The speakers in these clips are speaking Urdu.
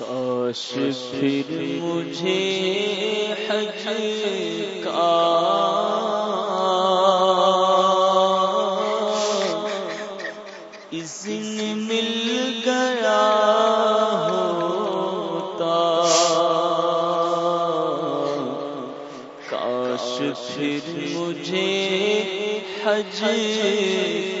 کاش پھر مجھے حج کا اذن مل گیا ہوتا کاش پھر مجھے حج چل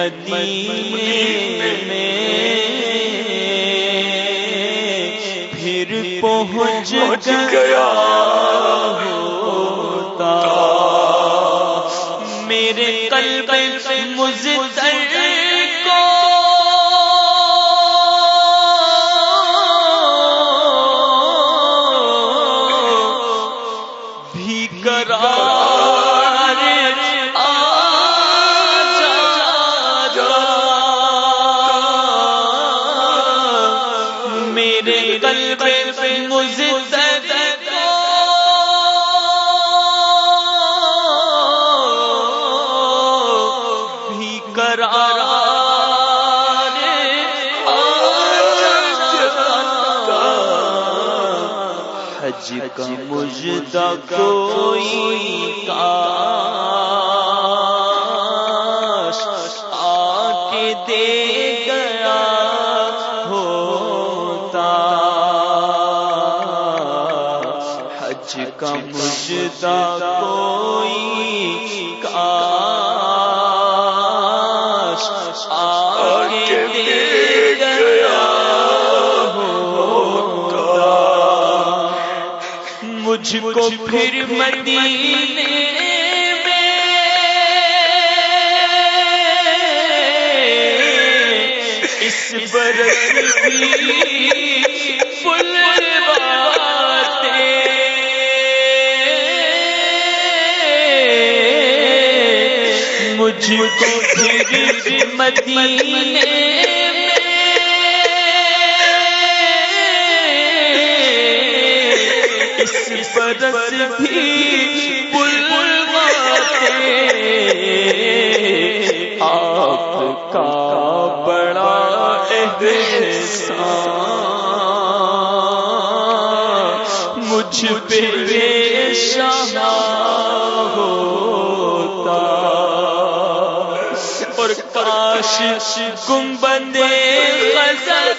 مدینے میں پھر پہنچ گیا ہوتا۔ میرے قلب مزدر حج کا مجدہ کوئی کاش مجدہ کوئی کاش آ کے دے گیا مجھ کو پھر مدینے اس برس فل مجھ کو پھر مدینے برس بھی آپ کا بڑا احسان مجھ پہ شاہ اور کاش گنبندے غزل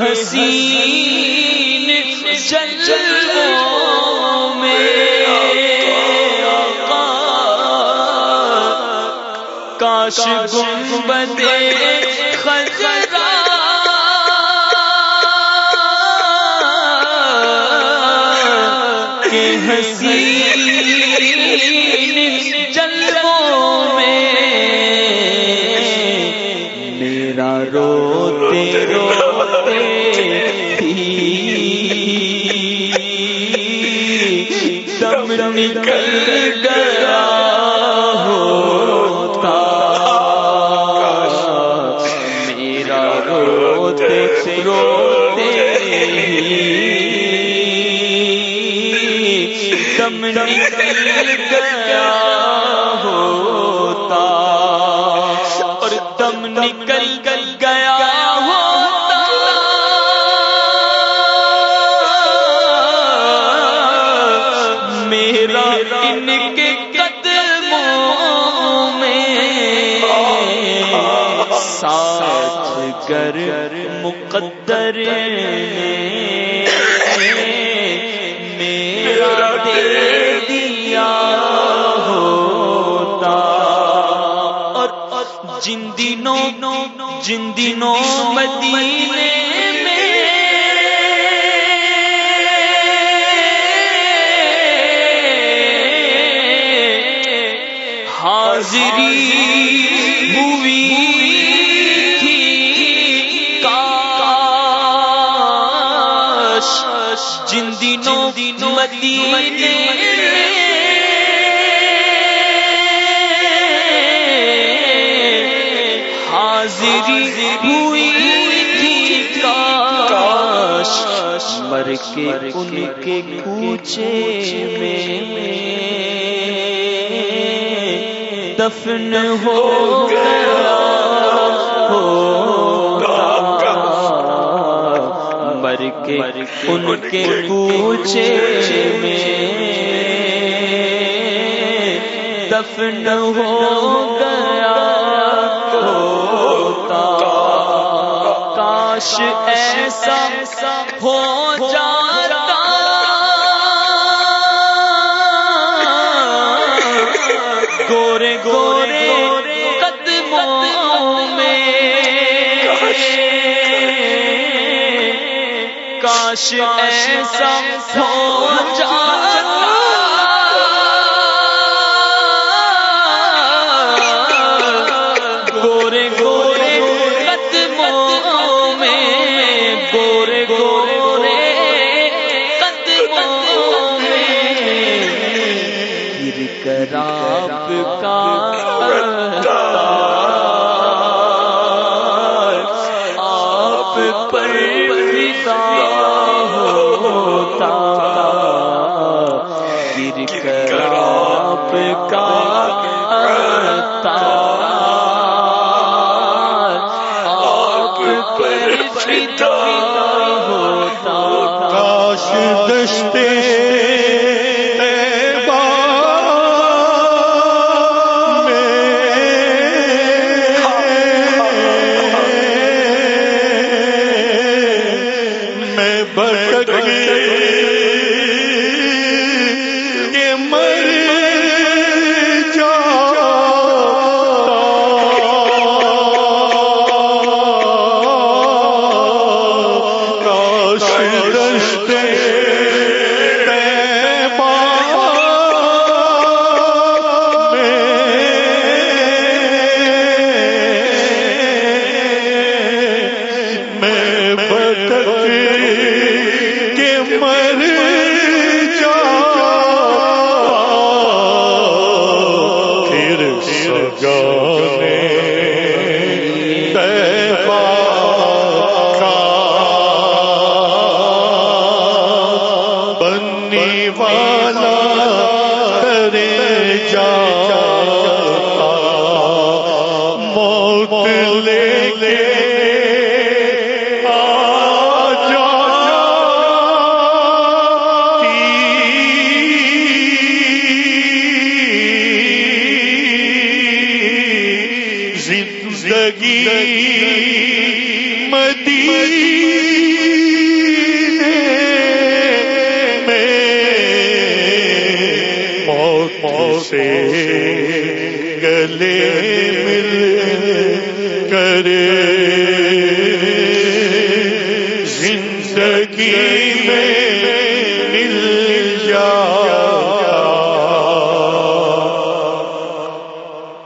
حسین جلووں میں کاش گنبد خزرا کے نکل گیا ہوتا میرا روتے روتے دم نکل گیا ہوتا اور دم نکل گیا مقدر میرا دے دیا ہوتا۔ اور جن دنوں جن دنوں مدینے حاضری مدینے حاضری ہوئی تھی کاش مر کے ان کے کوچے میں دفن ہو گیا کے ان کے کوچے میں دفن ہو گیا ہوتا کاش ایسا ہو جاتا کاش ایسا ہو جاتا گورے گورے قدموں میں گورے گورے قدموں میں۔ گر کر آپ کا بنی والا کرے جاتا موت لے کے زندگی گلے مل کرے